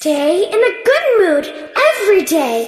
Stay in a good mood every day.